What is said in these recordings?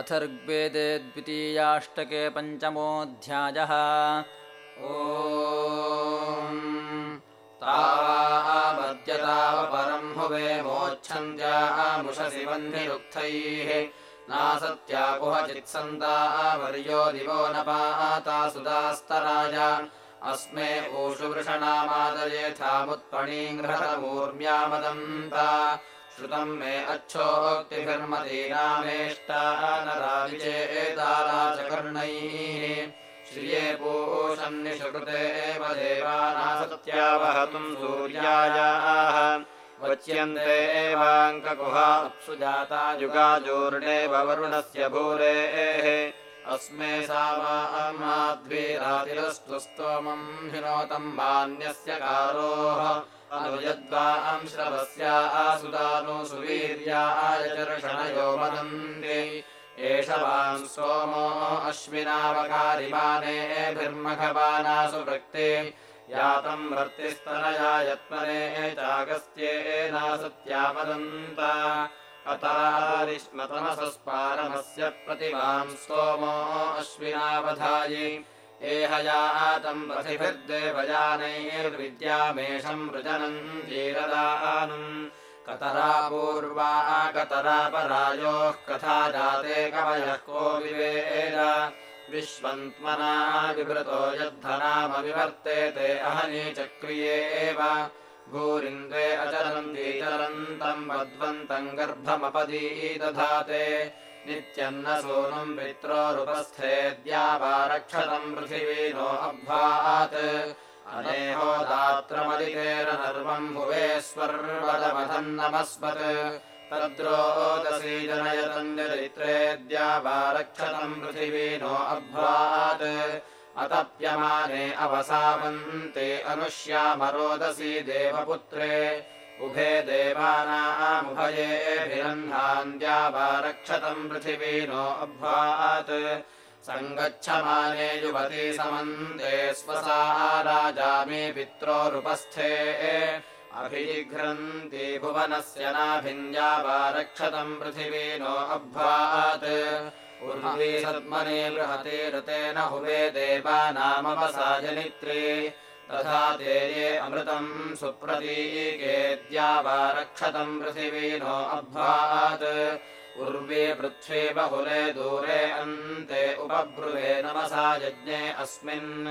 अथर्ग्वेदे द्वितीयाष्टके पञ्चमोऽध्यायः। ओ तावद्यतावपरम् हुवे मोच्छन्द्यामुषसि वह्निरुक्थैः नासत्यापुहचित्सन्तावर्यो दिवो न पाता सुदास्तराय अस्मे ऊषु वृषणामादयेथामुत्पणीङ्घ्रतमूर्म्यामदन्ता श्रुतम् मे अच्छोक्तिभिर्मतीनामेष्टा नराविचेताराचकर्णैः श्रिये पूषन्निषकृते एव देवानासत्यावहतुम् सूर्यायाः। वच्यन्ते एवाङ्ककुहा अप्सु जाता युगाजूर्णेव वरुणस्य भूरेः। अस्मे सामाद्वीरातिरस्तु स्तोमम् हिनोतम् मान्यस्य कारोः श्रवस्या आसुदानु सुवीर्याय चर्षणयो मदन्ति एष वाम् सोमो अश्विनावकारिमानेभिर्मघवानासु वृक्ते। यातम् वर्तिस्तनया यत्मने चागस्त्येनासत्यामदन्ता अतारिष्मतमसस्पारमस्य प्रतिमाम् स्तोमो अश्विनावधायि एहयातम् रथिभिर्देवयानैर्विद्यामेषम् वृजनम् जीरदानम्। कतरा पूर्वा कतरापरायोः कथा जाते कवयः को विवेद। विश्वन्त्मना विवृतो यद्धनामविवर्तेते अहनीचक्रिये एव। भूरिन्द्वे अचरन्ती चरन्तम् वद्वन्तम् गर्भमपदीदधाते। नित्यम् न सूनुम् पित्रोरुपस्थेद्यावारक्षतम् पृथिवीनो अभ्वात् अनेहोदात्रमदितेरनर्वम् भुवेश्वर्वदमथन्नमस्मत् तद्रोदसी जनयतन्यरित्रेद्यावारक्षतम् पृथिवीनो अभ्वात्। अतप्यमाने अवसावन्ते अनुष्यामरोदसी देवपुत्रे उभे देवानामुभयेभिरह्नान्द्यावारक्षतम् पृथिवीनो अभ्वात्। सङ्गच्छमाने युवती समन्ते स्वसा राजा मे पित्रोरुपस्थे अभिजिघ्रन्ति भुवनस्य नाभिन्द्यावारक्षतम् पृथिवीनो अभ्वात्। उर्वी सद्मने बृहते ऋतेन हुवे देवानामवसाजनित्रे तथा ते ये अमृतम् सुप्रतीकेद्यावारक्षतम् पृथिवीनो अभ्वात् उर्वे पृथ्वे बहुले दूरे अन्ते उपब्रुवे नमसा यज्ञे अस्मिन्।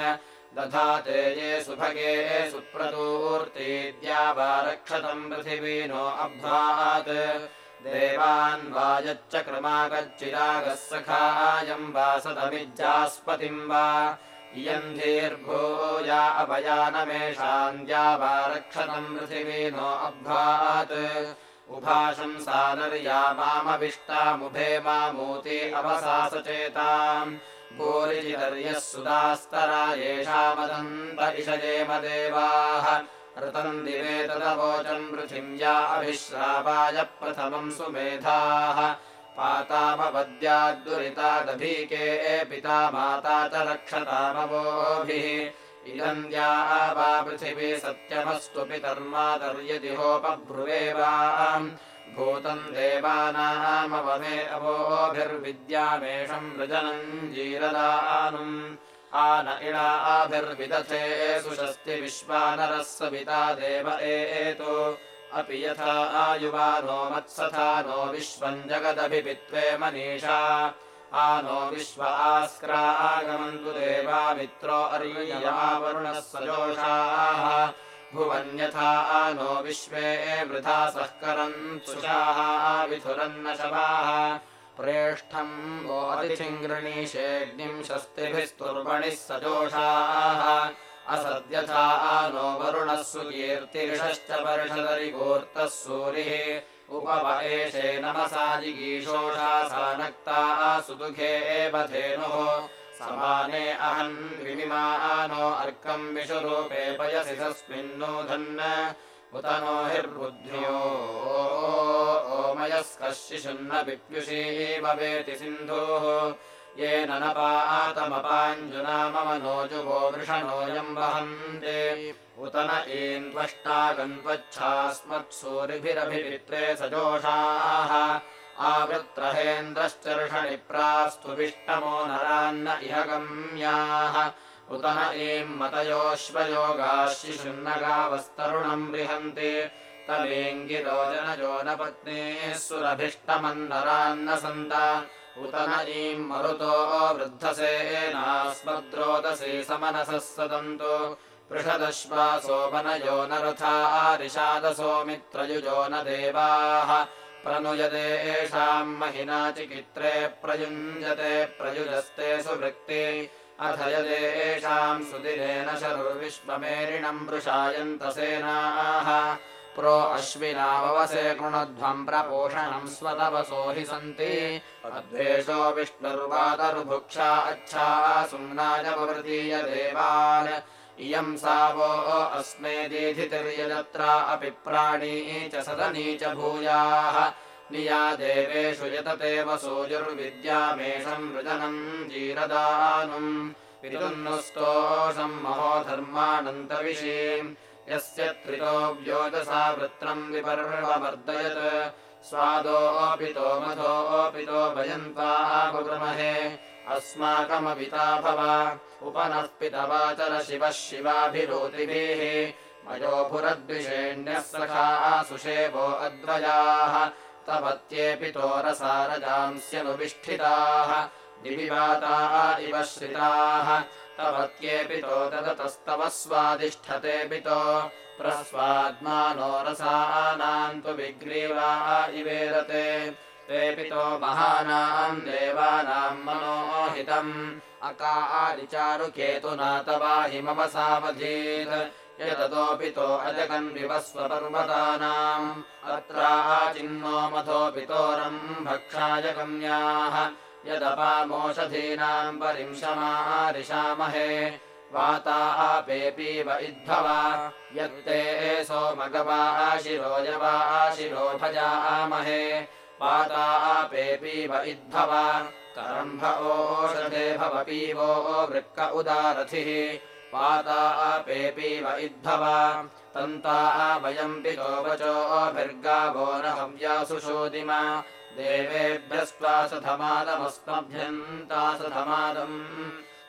दधाते ये सुभगे सुप्रतूर्तीद्यावारक्षतम् पृथिवीनो अभ्वात् देवान् वायच्च क्रमागच्चिरागः सखायम् वा सदमिज्जास्पतिम् वा इयन्धीर्भूया अभयानमेषान्द्यावारक्षतम् पृथिवीनो अभ्वात् उभाशंसा नर्यामामविष्टामुभे मामूति अवसासचेताम् भूरिजिदर्यः सुदास्तरा येषामदन्त इषजेम देवाः ऋतम् दिवे तदवोचम् पृथिव्या अभिश्रावाय प्रथमम् सुमेधाः पातापवद्याद्दुरितादभीके पिता माता च रक्षतामवोभिः। इदन्द्या वा पृथिवी सत्यमस्तु पितर्मातर्यदिहोपभ्रुवे वा भूतम् देवानामवमे अवोभिर्विद्यामेषम् वृजनम् जीरदानुम् आन इळाभिर्विदथे सुषस्ति विश्वानरः सविता देव एतो अपि यथा आयुवानो मत्सथा नो विश्वम् जगदभिपित्वे मनीषा। आनो विश्व आस्क्रा आगमन्तु देवा मित्रो अर्ययावरुणः सजोषाः। भुवन्यथा आनो विश्वे वृथा सहकरन् सुषाः विथुरन्न शवाः। प्रेष्ठम् गृणीषेऽग्निम् शस्तिभिस्तुर्वणिः सजोषाः असद्यथा नो वरुणः सुकीर्तिरिषश्च सूरिः। उपव एषे नमसा जिगीषोषा सा नक्ता सुदुःखे एव धेनुः। समाने अहन् विमिमानो अर्कम् विषुरूपे पयसि तस्मिन्नूधन् उत नो हिर्बुद्ध्यो ओमयस्कः शिशुन्न विप्युषी भवेति सिन्धुः येन न पातमपाञ्जुना मम नोजुवो वृषणोऽयम् वहन्ते। उत न एन्त्वष्टागन्त्वच्छास्मत्सूरिभिरभिपित्रे सजोषाः। आवृत्रहेन्द्रश्चर्षणिप्रास्तुविष्टमो नरान्न इह गम्याः। उत न ईम् मतयोऽश्वयोगाः शिशुन्नगावस्तरुणम् बृहन्ति तवेङ्गिरोजनयो न पत्नीः सुरभिष्टमन्नरान्न सन्त उत न ईम् मरुतो वृद्धसेनास्मद्रोदसी समनसः सदन्तु। पृषदश्वासोपनयो न रथारिषादसो मित्रयुजो न देवाः। प्रनुयते येषाम् महिना चिकित्रे प्रयुञ्जते प्रयुजस्ते सुवृत्ति। अथ यदेषाम् सुदिनेन शरुर्विश्वमेरिणम् वृषायन्तसेनाः प्रो अश्विनावसे कृणध्वम् प्रपोषणम् स्वतवसो हि सन्ति। अद्वेषो विष्णुर्वातरुभुक्षा अच्छा सुम्नाय देवान् इयम् सावो अस्मे दीधितिर्यजत्रा अपि प्राणी च सदनी च भूयाः। निया देवेषु यतते वसूजुर्विद्यामेषम् मृदनम् जीरदानुम्। महो धर्मानन्तविषीम् यस्य त्रितो व्योजसा वृत्रम् विपर्ववर्धयत् स्वादोऽपितो मधोऽपितो भयन्त्वागुरुमहे अस्माकमपिता भव। उपनः पितवाचर शिवः शिवाभिरोतिभिः। मयोभुरद्विषेण्यः सखा सुषेवो अद्वयाः। तवत्येऽपितोरसारजांस्यनुविष्ठिताः दिविवाता इव श्रिताः तवत्येऽपितो ददतस्तव स्वादिष्ठतेऽपितो प्रस्वाद्मानो रसानाम् तु विग्रीवा इवेरते तेऽपितो महानाम् देवानाम् मनोहितम् अकारिचारुकेतुना तवाहि मम सावधीत् यततोऽपितो अजगन्विवस्वपर्वतानाम् अत्राचिन्नो मथोऽपितोरम् भक्षाय गम्याः यदपामोषधीनाम् परिंशमारिषामहे वाता आपेपीव इद्भवा यत्ते सोमगवाशिरोजवाशिरो भजामहे वाता आपेपीव इद्भवा करम्भ ओषधे भव पीवो वृक्क उदारथिः। पाता आपेपीव इद्भवा तन्ता वयम् पितो वचोभिर्गावो न हव्यासु शोदिमा देवेभ्यस्त्वासधमादमस्मभ्यन्तासधमादम्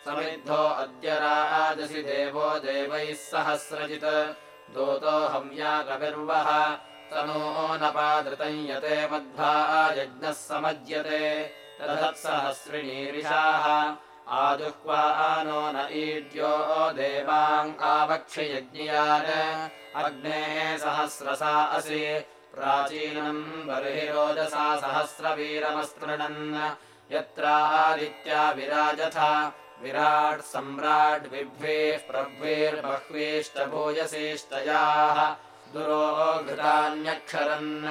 समिद्धो अद्य राजसि देवो देवैः सहस्रजित्। दूतो हव्या कविर्वः तनो नपादृतम् यते मध्वा यज्ञः समज्यते। तदत्सहस्रिणीरिषाः आजुह्वा नो न ईड्यो देवाङ्कावक्षयज्ञियान् अग्नेः सहस्रसा असि प्राचीनम् बर्हि रोजसा सहस्रवीरमस्तृणन् यत्रादित्या विराजथ विराट् सम्राट् विभ्वेः प्रभ्वेर्बह्वीश्च भूयसीष्टयाः दुरो घृतान्यक्षरन्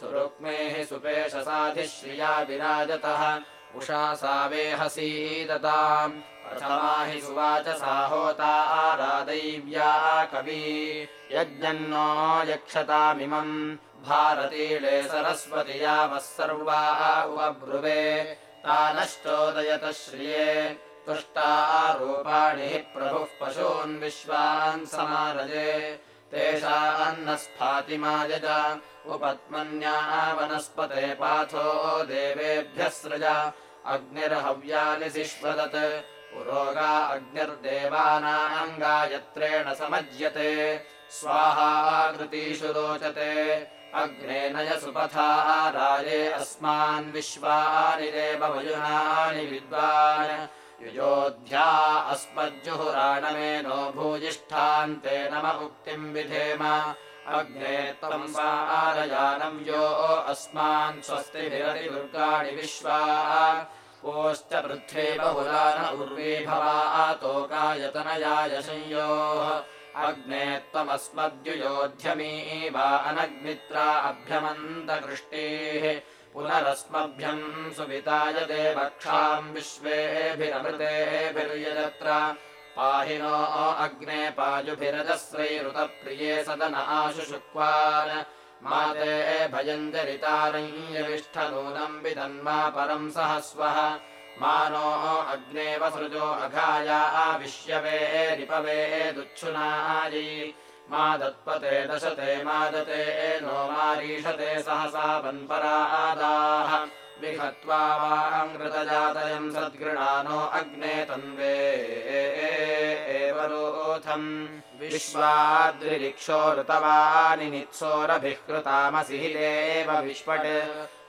सुरुक्मेः सुपेशसाधिश्रिया विराजतः। उषा सावेहसीदताम् प्रथमा हि सुवाच सा होता आरादैव्या कवी। यज्ञन्नो यक्षतामिमम् भारतीले सरस्वति यावः सर्वा उपब्रुवे तानश्चोदयत श्रिये तुष्टा रूपाणि हि प्रभुः पशून् विश्वान् समारजे तेषान्न स्फातिमायज उपत्मन्या वनस्पते पाथो देवेभ्यः सृज अग्निर्हव्यानि सिष्वदत् पुरोगा अग्निर्देवानाम् गायत्रेण समज्यते स्वाहाकृतीषु रोचते अग्ने नय सुपथा राजे अस्मान् विश्वानि देववयुनानि विद्वान्। युजोध्या अस्मज्जुहुराणमेनो भूयिष्ठान्ते नम उक्तिम् विधेम। अग्ने त्वम् सारयानव्यो अस्मान् स्वस्तिभिरतिदुर्गाणि विश्वा कोश्च पृथ्वी बहुलान उर्वी भवातोकायतनयाय संयोः अग्ने त्वमस्मद्युयोध्यमी वा अनग्नित्रा अभ्यमन्तकृष्टेः पुनरस्मभ्यम् सुविताय देवक्षाम् विश्वेभिरमृतेभिर्यजत्र। पाहि नो अग्ने पायुभिरजस्रैरुतप्रिये सदन आशुशुक्वान् माते भयञ्जरितारञ्यविष्ठनूनम् विदन्मा परम् सहस्वः मानो अग्ने वसृजो अघाया आविश्यवे रिपवे दुच्छुनायि। मा दत्पते दशते मादते नो मारि रीषते सहसा वन्परादाः। विहत्वा वाङ्कृतजातयम् सद्गृणानो अग्ने तन्वे। एवरोथम् विश्वाद्रिरिक्षो ऋतवानि नित्सोरभिः कृतामसि विष्पट्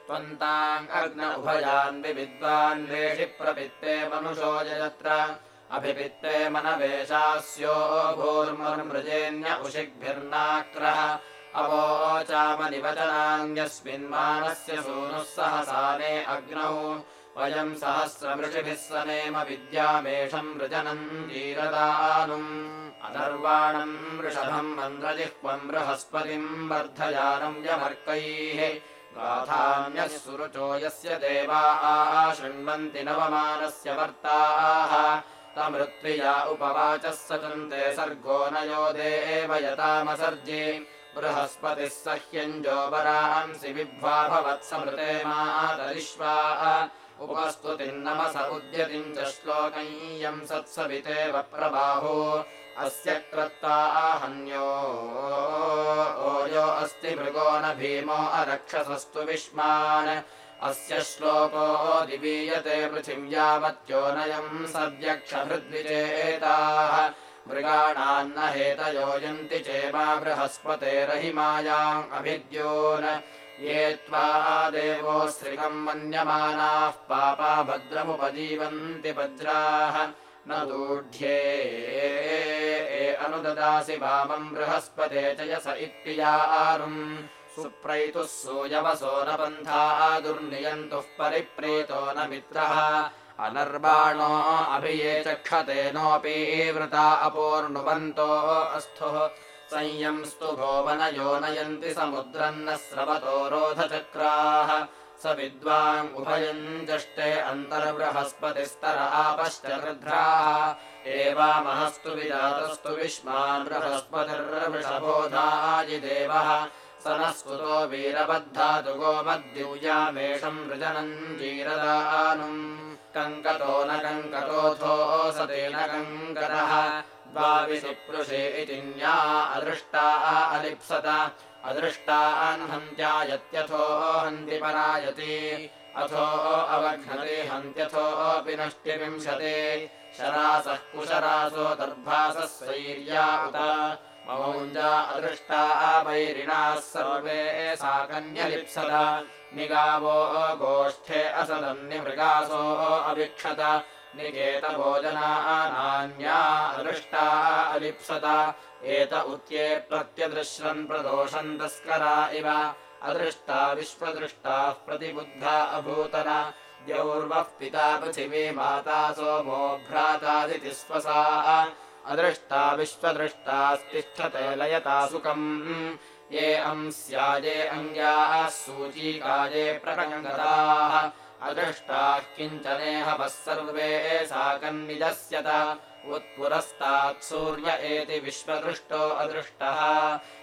अग्न उभयान् विद्वान् वेषि प्रपित्ते मनुषो यत्र अभिपित्ते मनवेशास्यो भूर्मृजेन्य उषिग्भिर्नाक्रः। अवोचामनिवचनान्यस्मिन्मानस्य सूनुः सहसाने अग्नौ। वयम् सहस्रमृषिभिः सनेम विद्यामेषम् वृजनम् जीरदानुम् अनर्वाणम् वृषभम् मन्द्रजिह्वम् बृहस्पतिम् वर्धयानम् यमर्कैः गाथान्यः सुरुचो यस्य देवाः शृण्वन्ति नवमानस्य वर्ताः। तमृत्विया उपवाचः सचन्ते सर्गो न यो देवयतामसर्जे बृहस्पतिः सह्यञ्जोबरांसि विभ्वा भवत्समृते मातरिष्वा उद्यतिम् च श्लोकय्यम् सत्सवितेव प्रबाहो अस्य क्रत्ता आहन्यो ओयो अस्ति मृगो न भीमो अरक्षसस्तु विष्मान्। अस्य श्लोको दिवीयते पृथिव्यावत्योनयम् सव्यक्षभृद्विचेताः मृगाणान्न हेतयोजन्ति चेमा बृहस्पतेरहिमायाम् अभिद्योन्। ये त्वा देवो श्रियम् मन्यमानाः पापा भद्रमुपजीवन्ति वज्राः न दूढ्ये अनुददासि वामम् बृहस्पते च यस इत्यारुम् सुप्रैतुः सूयवसो न पन्था दुर्नियन्तुः परिप्रीतो न मित्रः। अनर्वाणो अभिये चक्षतेनोऽपि वृता अपूर्णुवन्तो अस्थुः। संयंस्तु भोवनयो नयन्ति समुद्रम् न स्रवतो रोधचक्राः स विद्वाम् उभयम् जष्टे अन्तर्बृहस्पतिस्तर आपश्च गृध्राः एवामहस्तु विजातस्तु विष्मान् बृहस्पतिर्वृषभोधायिदेवः स नः स्तुतो वीरबद्धातु गोमद्यूयामेषम् वृजनम् जीरदानुम्। कङ्कतो न कङ्कतोऽथो सतेन कङ्करः द्वाविषिपृषे इति न्या अदृष्टा अलिप्सत अदृष्टान्हन्त्या यत्यथो हन्ति परायति। अथो अवघ्नते हन्त्यथोऽपि नष्टिविंशते शरासः कुशरासो दर्भासः स्वैर्या उत। मौञ्जा अदृष्टा वैरिणाः सर्वे सा कन्यलिप्सत निगावो गोष्ठे असदन्निमृगासो अविक्षत निकेतभोजनानान्या अदृष्टा अलिप्सत एत उच्ये प्रत्यदृश्रन् प्रदोषम् तस्करा इव। अदृष्टा विश्वदृष्टाः प्रतिबुद्धा अभूतन। द्यौर्वः पिता पृथिवी माता सोमो भ्रातादिति स्वसा। अदृष्टा विश्वदृष्टास्तिष्ठते लयता सुखम्। ये अंस्याये अङ्ग्याः सूचीकाये प्रकङ्गताः। अदृष्टाः किञ्चनेहवः सर्वे साकन्निजस्यत उत्पुरस्तात् सूर्य एति विश्वदृष्टो अदृष्टः।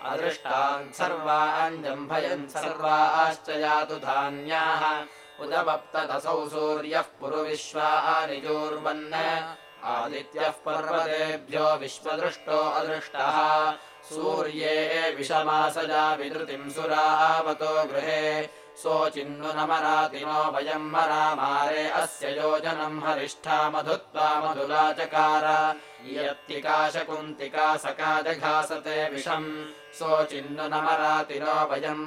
अदृष्टान् सर्वान् जम्भयन् सर्वाश्च यातु धान्याः। उदवप्तदसौ सूर्यः पुरुविश्वानि जोर्वन् आदित्यः पर्वतेभ्यो विश्वदृष्टो अदृष्टः। सूर्ये विषमासजा विधृतिम् सुरावतो गृहे सोचिन्नु न मरातिनो मरामारे अस्य योजनम् हरिष्ठा मधुत्वा मधुलाचकार यत्तिकाशकुन्तिका सकाजघासते विषम्। सोचिन्नु न मरातिनो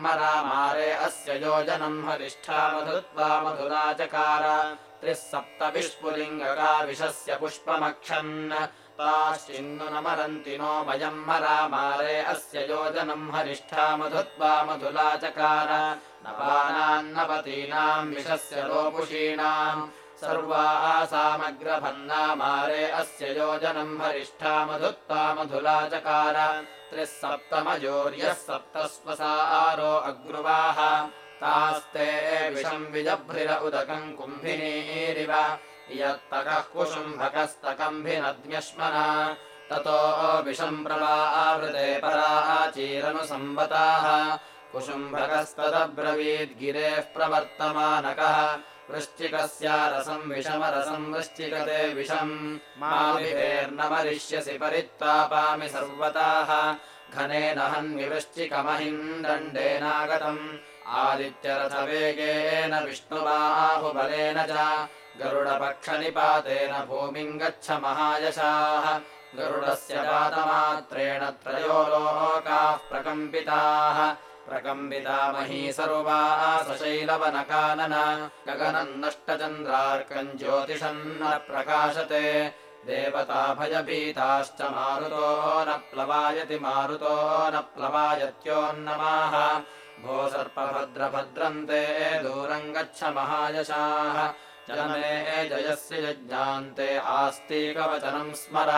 मरामारे अस्य योजनम् हरिष्ठा मधुत्वा मधुलाचकार त्रिः सप्त विष्पुलिङ्गका विषस्य पुष्पमक्षन्। ताश्चिन्नु न नो वयम् मरामारे अस्य योजनम् हरिष्ठा मधुत्वा मधुलाचकार नपानान्नपतीनाम् विषस्य लोपुषीणाम् सर्वासामग्रभन्नामारे अस्य योजनम् हरिष्ठा मधुत्वा मधुलाचकार। त्रिः सप्तमजोर्यः सप्तस्वसारो अग्रुवाः। तास्ते विषम् विजभ्रिर उदकम् कुम्भिनीरिव यत्तकः कुशुम्भकस्तकम्भिनद्म्यश्मना। ततो विषम् प्रवावृते पराचीरनुसम्बताः कुशुम्भकस्तदब्रवीद्गिरेः प्रवर्तमानकः वृश्चिकस्यारसम् विषमरसम् वृश्चिकते विषम्। माविवेर्न मरिष्यसि परित्तापामि सर्वताः। घनेन हन्विवृश्चिकमहिम् दण्डेनागतम् आदित्यरथवेगेन विष्णुबाहुबलेन च। गरुडपक्षनिपातेन भूमिम् गच्छ महायशाः। गरुडस्य पादमात्रेण त्रयो लोकाः प्रकम्पिताः प्रकम्पिता मही सशैलवनकानन गगनम् नष्टचन्द्रार्कम् ज्योतिषन्न प्रकाशते। देवता भयभीताश्च मारुतो न प्लवायति मारुतो न प्लवायत्योन्नमाः भो सर्पभद्रभद्रन्ते दूरम् गच्छ महायशाः। जनमे जयस्य यज्ञान्ते आस्तीकवचनम् स्मर।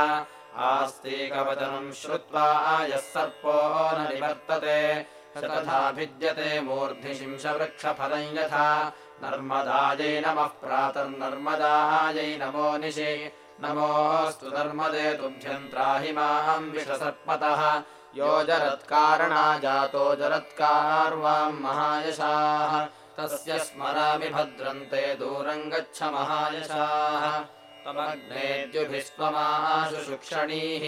आस्तीकवचनम् श्रुत्वा यः सर्पो न निवर्तते तथा भिद्यते मूर्ध्निशिंशवृक्षफलम् यथा। नर्मदायै नमः प्रातर्नर्मदायै नमो निशि। नमोऽस्तु नर्मदे तुभ्यम् त्राहि माम् विषसर्पतः। यो जरत्कारणा जातो जरत्कारवाम् महायशाः। तस्य स्मरामि भद्रन्ते दूरम् गच्छ महायशाः। त्वमग्नेद्युभिस्त्वमाशु शुक्षणीः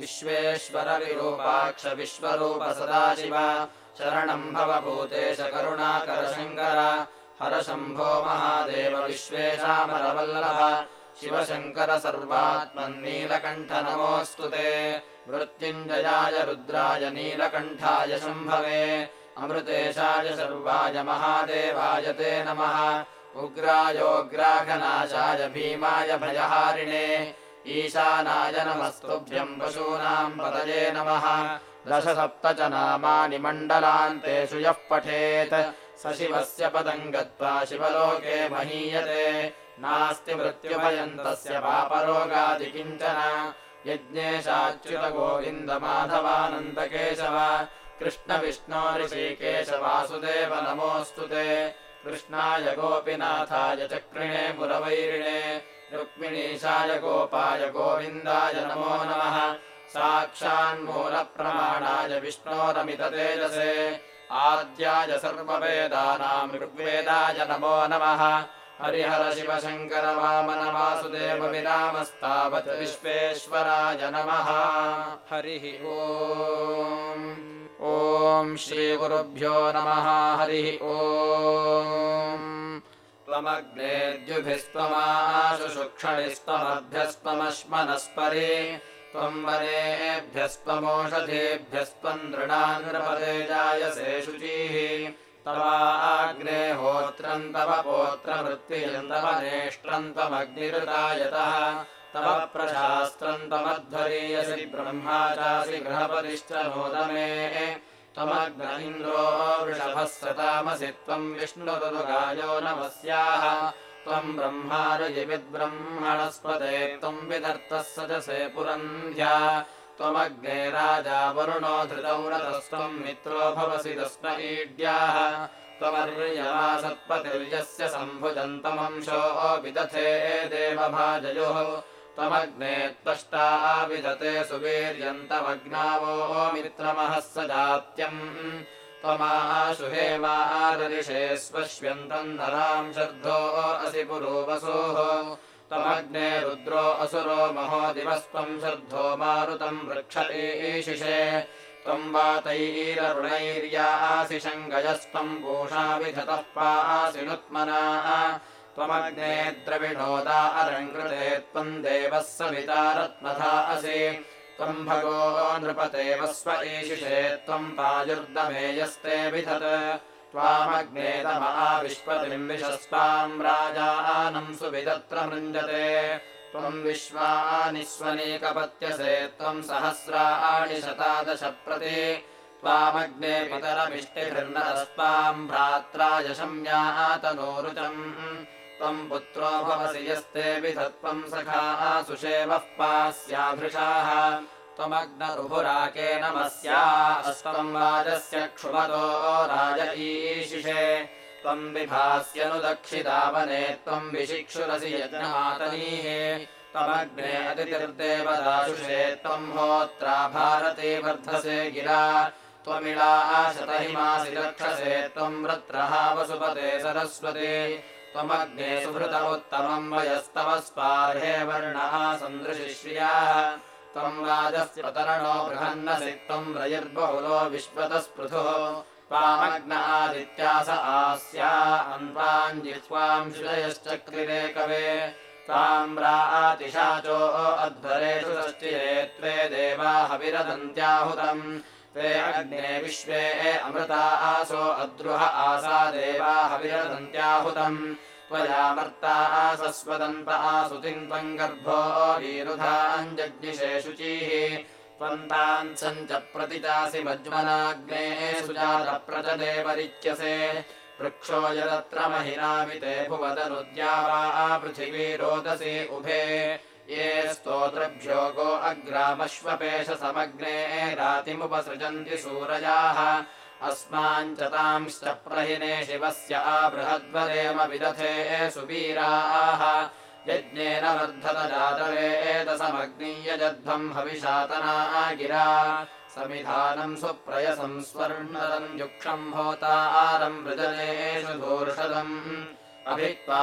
विश्वेश्वरविरूपाक्ष विश्वरूप सदाशिव शरणम् भवभूतेश करुणाकरशङ्कर। हरशम्भो महादेव विश्वेशामरवल्लभ शिवशङ्कर सर्वात्मन्नीलकण्ठ नमोऽस्तु ते। मृत्युञ्जयाय रुद्राय नीलकण्ठाय शम्भवे। अमृतेशाय सर्वाय महादेवाय ते नमः। उग्रायोग्राघनाशाय भीमाय भयहारिणे ईशानाय नमस्तुभ्यम् पशूनाम् पदये नमः। दशसप्त च नामानि मण्डलान्तेषु यः पठेत् स शिवस्य पदम् गत्वा शिवलोके महीयते। नास्ति मृत्युभयन्तस्य पापरोगादि किञ्चन। यज्ञेशाच्युतगोविन्दमाधवानन्दकेशव कृष्णविष्णो ऋषिकेशवासुदेव नमोऽस्तु ते। कृष्णाय गोपिनाथाय चक्रिणे पुरवैरिणे रुक्मिणीशाय गोपाय गोविन्दाय नमो नमः। साक्षान्मूलप्रमाणाय विष्णोरमिततेजसे। आद्याय सर्ववेदानाम् ऋग्वेदाय नमो नमः। हरिहर शिव शङ्कर वामन वासुदेव विरामस्तावत् विश्वेश्वराय नमः। हरिः ओ ॐ श्रीगुरुभ्यो नमः। हरिः ओ त्वमग्नेद्युभिस्त्वमाशु शुक्षणिस्त्वमभ्यस्त्वमश्मनस्परि त्वम् वरेभ्यस्त्वमोषधेभ्यस्त्वम् नृणाङ्पदे जायसे शुचिः। तवाग्नेहोत्रम् तव पोत्रमृत्युजम् तव नेष्ट्रम् त्वमग्निरुदायतः। तव प्रशास्त्रम् गृहपतिश्च नोदमे त्वमग्न इन्द्रो वृषभः सतामसि त्वम् विष्णुरुगायो नमस्याः त्वम् ब्रह्मारजिविद्ब्रह्मणस्पते त्वम् विदर्तः सजसे पुरन्ध्या। त्वमग्ने राजा वरुणो धृतौ रतस्त्वम् मित्रो भवसि तस्म ईड्याः। त्वमर्यमासत्पतिर्यस्य सम्भुजन्तमंशो विदथे देवभाजयोः त्वमग्ने त्वष्टा विदते सुवीर्यन्तमग्नावो मित्रमहः स जात्यम्। त्वमाशु हेमाररिषे स्वश्यन्तम् नराम् शर्धो असि पुरोवसोः। त्वमग्ने रुद्रो असुरो महो दिवस्त्वम् श्रद्धो मारुतम् वृक्षतीशिषे त्वम् वातैररुणैर्यासि शङ्गयस्त्वम् पूषा विधतः पासि नुत्मनाः त्वमग्ने द्रविणोदा अरङ्कृते त्वम् देवः सविता रत्नथा असि। त्वम् भगो नृपते वस्व ईशिषे त्वम् पायुर्दमेयस्ते विधत्। त्वामग्नेतमाविश्वतिम् विशस्त्वाम् राजानम् सुविदत्र मृञ्जते। त्वम् विश्वानि स्वनीकपत्यसे त्वम् सहस्राणि शतादश प्रति त्वामग्ने पितरमिष्टिभिर्नरस्त्वाम् भ्रात्राय शम्यातनोरुचम् त्वम् पुत्रो भवसि यस्ते विधत्वम् सखा सुषेवः पास्याभृशाः त्वमग्नरुभुराके नमस्या अस्त्वम् वाजस्य क्षुमतो राज ईशिषे। त्वम् त्वम् विशिक्षुरसि यज्ञमातनीः। त्वमग्ने अतिथिर्देवदाशुषे त्वम् होत्रा भारते वर्धसे गिरा। त्वमिळा शतहिमासि रक्षसे त्वम् वृत्रः वसुपते सरस्वती त्वमग्ने सुभृत उत्तमम् वयस्तव स्पार्हे वर्णः सन्दृशिश्रियाः। त्वम् राजस्य पतरणो बृहन्नसि त्वम् रयिर्बहुलो विश्वतस्पृथुः। त्वामग्नादित्यास आस्या अन्वाञ्जिह्वाम् श्रुतयश्चक्रिरे कवे। ताम्रातिशाचो अध्वरेषु षष्टिरे त्वे देवाहविरदन्त्याहुतम् त्वे अग्ने विश्वे अमृता आसो अद्रुह आसा देवाहविरदन्त्याहुतम् त्वयामर्ता आसस्वदन्त आसुतिम् त्वम् गर्भो वीरुधाञ्जज्ञिषे शुचिः त्वन्तान् सञ्च प्रतिचासि मज्मनाग्ने सुजातप्रचदेवरिच्यसे वृक्षो यदत्र महिनामिते भुवदनुद्या वा पृथिवी रोदसी उभे ये स्तोत्रभ्यो गो अग्रामश्वपेशसमग्ने रातिमुपसृजन्ति सूरजाः। अस्माञ्च तांश्च प्रहिने शिवस्य बृहद्वरेम विदथे सुवीराः। यज्ञेन वर्धत जातवेदसमग्नीयजध्वम् हविषातना गिरा। समिधानम् सुप्रयसम् स्वर्णदम् युक्षम् होतारम् वृजनेषु धूर्षदम् अभिक्त्वा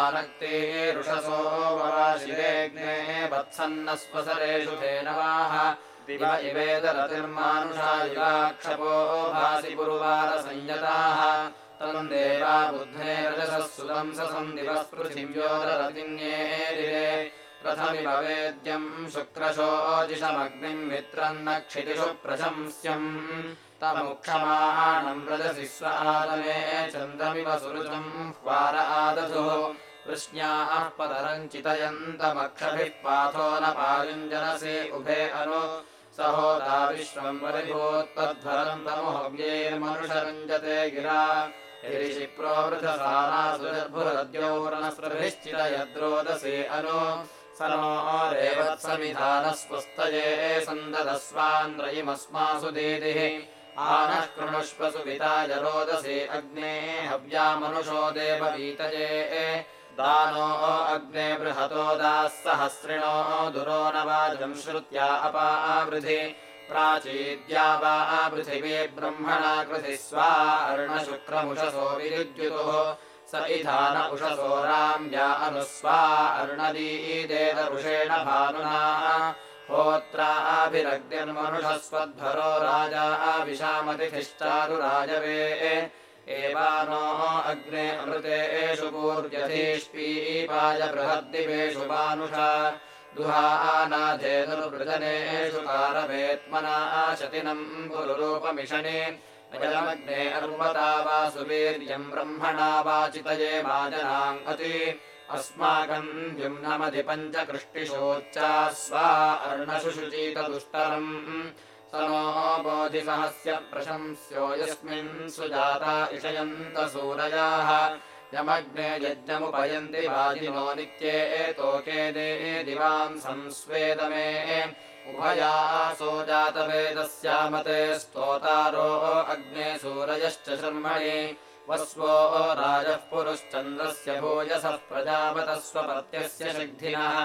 रुषसो वशिरेग्ने वत्सन्नस्वसरेषु धेनवाः। दिव इवेदरतिर्मानुषा युगाक्षपो भासि पुरुवारसंयताः तम् देवा बुद्धे रजसः सुदंससम् दिवः। पृथिव्योदरतिन्ये प्रथमिव वेद्यम् शुक्रशोजिषमग्निम् मित्रम् न क्षितिषु प्रशंस्यम् तमुक्षमाणम् रजसि स्वादमे चन्द्रमिव सुरुचम् ह्वार आदधुः। कृष्ण्याः पदरम् चितयन्तमक्षभिः पाथो न पायुञ्जनसि उभे अनु। सहोदा विश्वम् परिभूत्तध्वरम् तमुहव्यैर्मनुषरञ्जते गिरा। ऋषि प्रोवृथसानासुरद्यौरणस्रभिश्चितयद्रोदसे अनु। स नो रेवत्समिधानस्वस्तये सन्ददस्वान्द्रयिमस्मासु दीदिः आनः कृणुष्वसु विताय रोदसे अग्ने हव्यामनुषो देववीतये दानो अग्ने बृहतो दाः सहस्रिणो दुरो न वाजम् श्रुत्या अपावृधि प्राचीद्या वा पृथिवी ब्रह्मणा कृधि स्वा अर्णशुक्रमुषसो विद्युतुः। स इधान उषसो राम्या अनुस्वा अर्णदीदेतरुषेण भानुना होत्राभिरग्निर्मनुषस्वध्वरो राजा विशामतिभिश्चारुराजवे एवानो अग्ने अमृतेषु पूर्यधीष्पीपाय बृहद्दिवेषु मानुषा दुहानाधेनुर्वृजनेषु कारवेत्मना शतिनम् पुरुरूपमिषणे अजलमग्ने अर्वता वा सुवीर्यम् ब्रह्मणा वाचितये माजनाम् अति अस्माकम् द्युम्नमधि पञ्चकृष्टिशोच्चा स्वा अर्णशुशुचीतदुष्टरम्। स नो बोधिसहस्य प्रशंस्यो यस्मिन् सुजाता इषयन्त सूरयाः यमग्ने यज्ञमुपयन्ति वाजिनो नित्ये एतोके दे दिवाम् संस्वेदमे। उभयासो जातवेदस्यामते स्तोतारो अग्ने सूरयश्च शर्मणि वस्वो राजः पुरुश्चन्द्रस्य भूयसः प्रजापतः स्वपत्यस्य सिद्धिनः।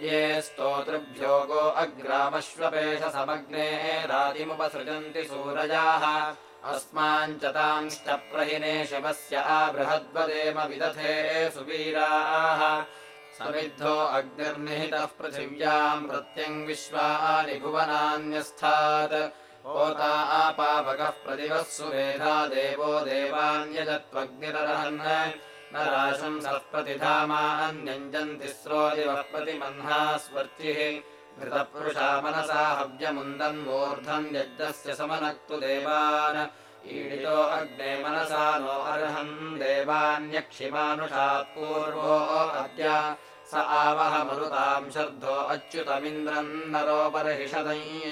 ये स्तोतृभ्यो गो अग्रामश्वपेशसमग्ने रातिमुपसृजन्ति सूरजाः। अस्माञ्च तांश्च प्रहिने शिवस्य बृहद्वदेम विदथे सुवीराः। समिद्धो अग्निर्निहितः पृथिव्याम् प्रत्यङ् विश्वानि भुवनान्यस्थात् होता आपावकः प्रतिवः सुमेधा देवो देवान्यजत्वग्निरहन् न राशंसः प्रतिधामान्यञ्जन्ति स्रोदिवः प्रतिमह्ना स्वर्चिः घृतपुरुषा मनसा हव्यमुन्दन्मूर्धम् यज्ञस्य समनक्तु देवान्। ईडितो अग्ने मनसा नो अर्हन् देवान्यक्षिमानुषात् पूर्वो अद्य स आवह मरुताम् शर्धो अच्युतमिन्द्रम्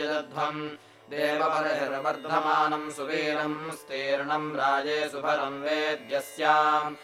यजध्वम् देवपरहिर्वर्धमानम् सुवीरम् स्तीर्णम् राजे सुभरम् वेद्यस्याम्।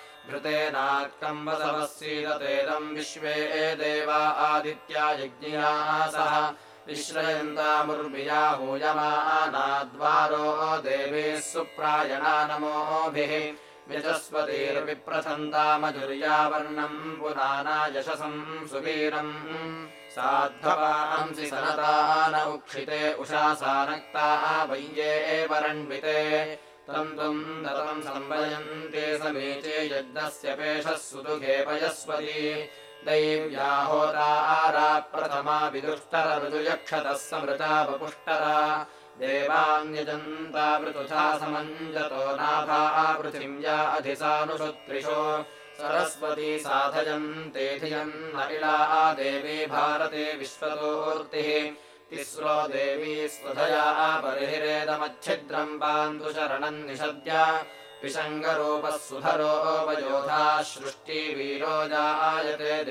वसवः सीदतेदम् विश्वे देवा आदित्या यज्ञिया सह। विश्रयन्तामुर्वियाहूयमानाद्वारो देवीः सुप्रायणा नमोभिः व्यजस्वतीर्विप्रथन्तामजुर्यावर्णम् पुनाना यशसम् सुवीरम्। साध्ववांसि सनता उक्षिते उषासानक्ता वैये वरण्विते। तम् त्वम् दतम् संवयन्ते समीचे यज्ञस्य पेशः सुदुघे पयस्वती। दैव्याहोरा प्रथमा विदुष्टरऋजुयक्षतः समृता वपुष्टरा देवान्यजन्ता वृतुथा समञ्जतो नाभा पृथिव्या अधिसानुषुत्रिषो सरस्वती साधयन्तेधियन्नलिला देवी भारते विश्वतोर्तिः। तिस्रो देवी स्वधया परिहिरेदमच्छिद्रम् पान्तुशरणम् निषद्य। विषङ्गरूपः सुधरोपयोधा सृष्टिवीरो जायते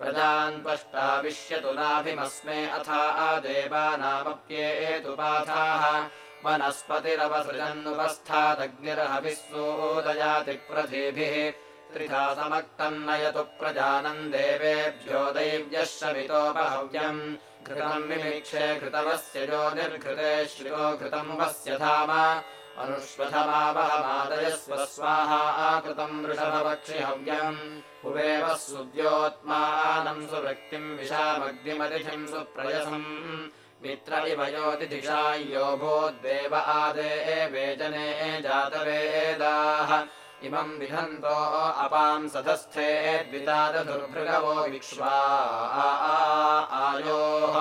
देवकामः प्रजान्पष्टाविश्यतु नाभिमस्मे अथा देवानामप्येतु पाथाः वनस्पतिरवसृजन्नुपस्थादग्निरहविस्वोदयाति प्रथिभिः त्रिधा समक्तम् नयतु प्रजानम् देवेभ्यो दैव्यः शमितोपहव्यम् घृतम् विमीक्षे यो निर्घृते श्रियो घृतम् वस्य धाम अनुष्वधमावहमादयस्व स्वाहा आकृतम् वृषभवक्षिहव्यम्। हुवेव सुद्योत्मानम् सुवृत्तिम् विशामग्निमतिथिम् सुप्रयसम्। मित्र इव योतिथिषा यो आदे वेजने जातवेदाः इमम् विधन्तो अपाम् सधस्थे द्वितादधुर्भृगवो विक्ष्वा। आयोः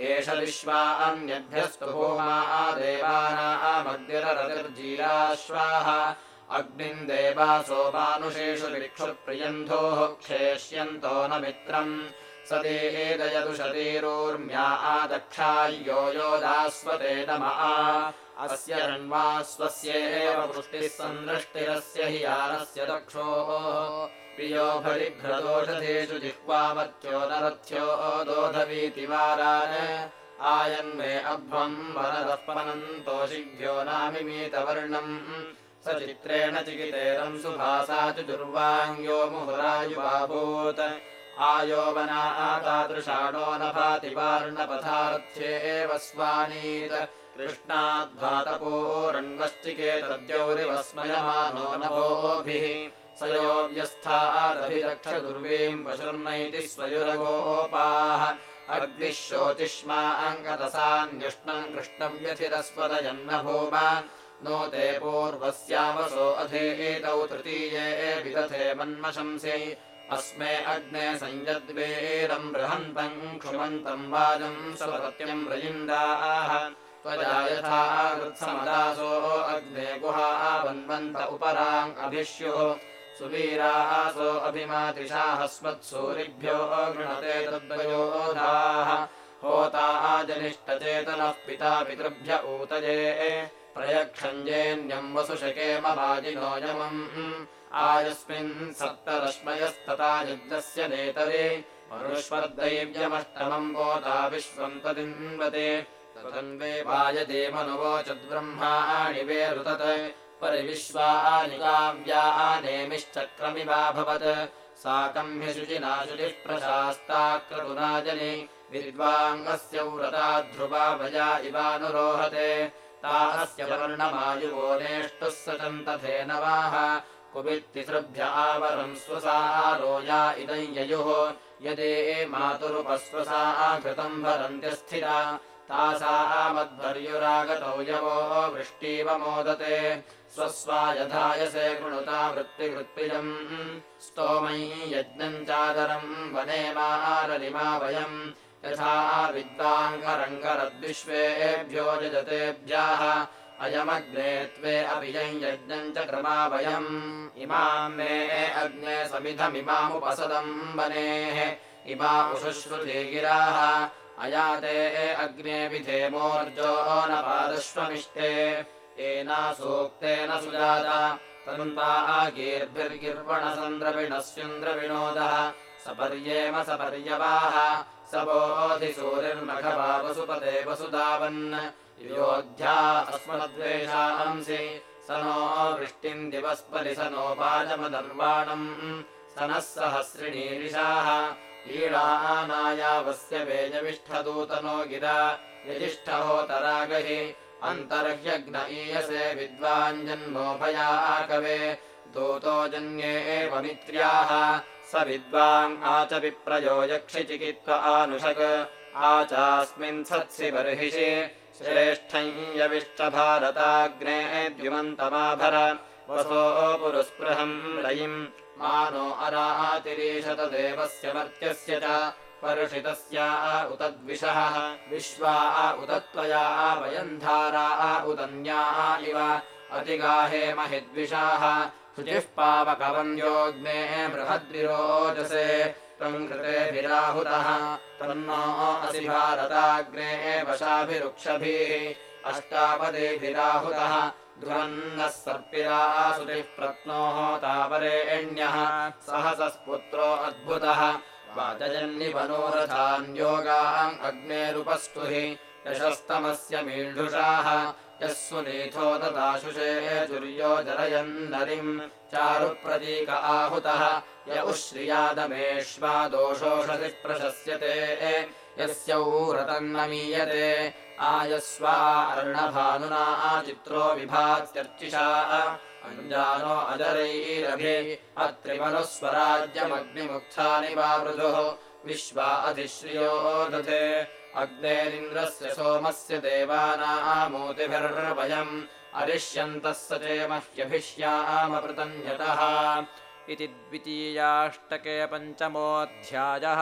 एष विश्वा अन्यभ्यस्तु भूमा देवानामग्निररतिर्जीराश्वाः अग्निम् देवासोपानुषेषु विक्षुप्रियन्धोः क्षेष्यन्तो न मित्रम् स देहेदयतु शतीरोर्म्या आदक्षाय्यो योदास्वते नम। अस्य रण्वा स्वस्येव पुष्टिः सन्दृष्टिरस्य हि यानस्य दक्षोः। प्रियो भरिभ्रदोषधेषु जिह्वामत्यो नरथ्यो दोधवीति वारान्। आयन्मे अभ्वम् वरदः पनन्तोषिभ्यो नामिमीतवर्णम्। स चित्रेण चिकितेरम् सुभासा चुर्वाङ्ग्यो मुहुरायुवाभूत् आयोवना तादृशाणो न भाति वार्णपथार्थ्येव स्वानीत। कृष्णाद्भातपोरण्वश्चिकेतद्यौरिवस्मयमानो नभोभिः स यो व्यस्थादभिरक्षदुर्वीम् पशुर्नैति स्वयुरगोपाः। अग्निः शोचिष्मा अङ्गतसान्युष्णम् कृष्णव्यथिरस्वदयन्न भूम। नो ते पूर्वस्यावसो अधीतौ तृतीये विदथे मन्मशंसि अस्मे अग्ने संयद्वेरम् बृहन्तम् क्षुमन्तम् वाजम् स्वप्रत्यम् रजिन्दाः त्वजा यथा कृत्समदासो अग्ने गुहावन्वन्त उपराम् अभिष्युः। सुवीरासो अभिमातिशाहस्मत्सूरिभ्यो गृणते तद्वयोधाः होता जनिष्ठचेतनः पिता पितृभ्य ऊतये। प्रयक्षञ्जेन्यम् वसुशकेम वाजिनोयमम् मनुष्वर्दैव्यमष्टमम् बोधा विश्वम् तदिन्वते तन्वे वायदेमनुवोचद्ब्रह्माणि वेरुतत्। परिविश्वानि काव्यानेमिश्चक्रमिवाभवत् साकम् हि शुचिना शुचिः प्रशास्ताक्रतुनाजनि विद्वाङ्गस्य व्रता ध्रुवा भया इवानुरोहते। ताहस्य वर्णमायुवो नेष्टुः सचन्तथेनवाः कुवित्तिसृभ्य आवरम् स्वसारो या इदम् ययुः। यदे मातुरुपस्वसा घृतम् भरन्त्यस्थिरा तासामध्वर्युरागतौ यवो वृष्टिव मोदते। स्वस्वा यथायसे कृणुता वृत्तिवृत्तिजम् स्तोमै यज्ञम् चादरम् वने मारलिमा वयम्। यथा विद्वाङ्गरङ्गरद्विश्वेभ्यो यजतेभ्यः अयमग्ने त्वे अपि यम् यज्ञम् च क्रमा वयम् इमाम् मे अग्ने समिधमिमामुपसदम् वनेः इमा उषुश्रुते गिराः। अयाते अग्ने विधेमोर्जो न पादश्वमिष्टे। येना सूक्तेन सुजाता। तन्ता गीर्भिर्गिर्वणसन्द्रविणस्युन्द्रविनोदः सपर्येम सपर्यवाः। स बोधिसूरिर्मघवा वसुपते वसुधावन् योध्या अस्मद्वेषांसि स नो वृष्टिम् दिवस्परि स नः सहस्रिणीरिषाः लीलानायावस्य वेजविष्ठदूतनो गिरा यजिष्ठहोतरागहि अन्तर्ह्यग्न ईयसे विद्वाञ्जन्मोभया कवे दूतो जन्ये एव मित्र्याः स विद्वान् आच विप्रयो यक्षिचिकित्व आनुषक् आचास्मिन् सत्सि बर्हिषि श्रेष्ठम् यविष्टभारताग्ने द्युमन्तमाभर। वसो पुरुस्पृहम् रयिम् मानो अरातिरीशत देवस्य मर्त्यस्य च पर्षितस्या उतद्विषः। विश्वा उतत्वया वयन्धारा उदन्या इव। अतिगाहे महिद्विषाः। शुचिः पावकवन्द्योऽग्ने बृहद्विरोचसे कृतेभिराहुतः तन्नो असि भारताग्ने वशाभिरुक्षभिः अष्टापदेभिराहुतः ध्रुवन्नः सर्पिरासुतिः प्रत्नोः तावरेण्यः सहसस्पुत्रो अद्भुतः। वाचयन्निवनोरथान्योगाम् अग्नेरुपस्तुहि यशस्तमस्य मीढुषाः यः सुनीथो ददाशुषे दुर्यो जरयन्नरिम् चारुप्रतीक आहुतः य उश्रियादमेष्वा दोषोषधि प्रशस्यते। यस्यौरतन्नमीयते आयस्वा अर्णभानुना चित्रो विभात्यर्चिषा। अञ्जानो अजरैरभि अत्रिमनुस्वराज्यमग्निमुक्थानि वावृधुः विश्वा अधिश्रियो दधे अग्नेरिन्द्रस्य सोमस्य देवानामूतिभिर्वयम् अरिष्यन्तः स चे मह्यभिष्यामपृतन्यतः इति द्वितीयाष्टके पञ्चमोऽध्यायः